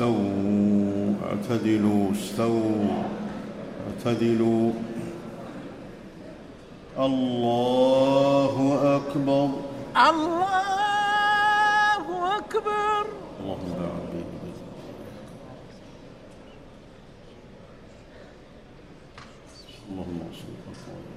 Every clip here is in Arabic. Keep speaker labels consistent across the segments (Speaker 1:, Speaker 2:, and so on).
Speaker 1: استووا اعتدلوا استووا اعتدلوا. الله أكبر.
Speaker 2: الله أكبر.
Speaker 1: اللهم بين اللهم اصلح أقوالنا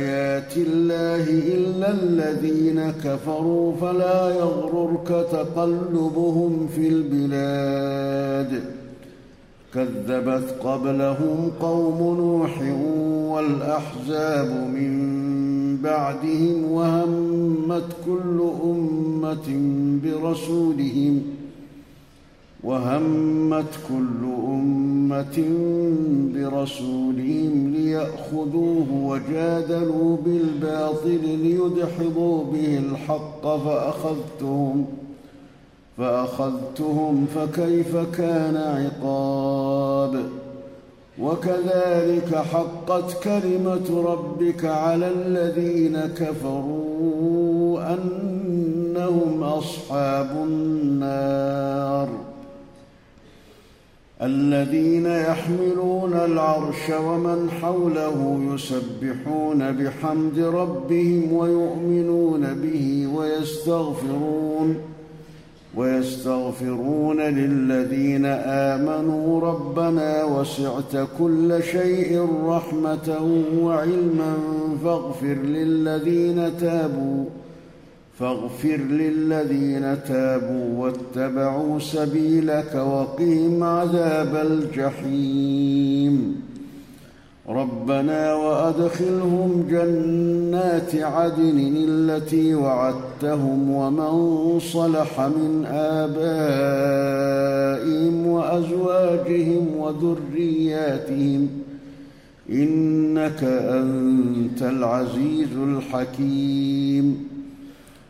Speaker 1: آيات الله إلا الذين كفروا فلا يغررك تقلبهم في البلاد. كذبت قبلهم قوم نوح والأحزاب من بعدهم وهمت كل أمة برسولهم وهمت كل أمة برسولهم ليأخذوه وجادلوا بالباطل ليدحضوا به الحق فأخذتهم فأخذتهم فكيف كان عقاب؟ وكذلك حقت كلمة ربك على الذين كفروا أنهم أصحاب النار. الذين يحملون العرش ومن حوله يسبحون بحمد ربهم ويؤمنون به ويستغفرون ويستغفرون للذين آمنوا ربنا وسعت كل شيء رحمة وعلما فاغفر للذين تابوا فاغفر للذين تابوا واتبعوا سبيلك وقهم عذاب الجحيم. ربنا وأدخلهم جنات عدن التي وعدتهم ومن صلح من آبائهم وأزواجهم وذرياتهم إنك أنت العزيز الحكيم.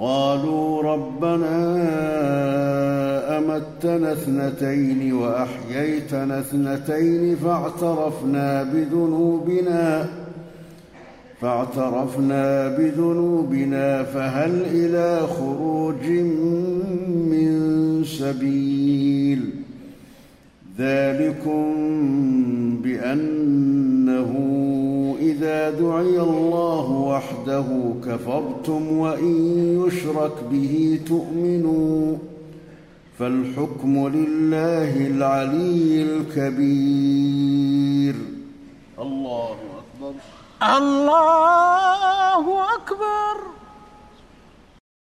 Speaker 1: قالوا ربنا أمتنا اثنتين وأحييتنا اثنتين فاعترفنا بذنوبنا فاعترفنا بذنوبنا فهل إلى خروج من سبيل؟ ذلكم بأنه إذا دعي الله وحده كفرتم وإن يشرك به تؤمنوا فالحكم لله العلي الكبير. الله أكبر.
Speaker 2: الله أكبر.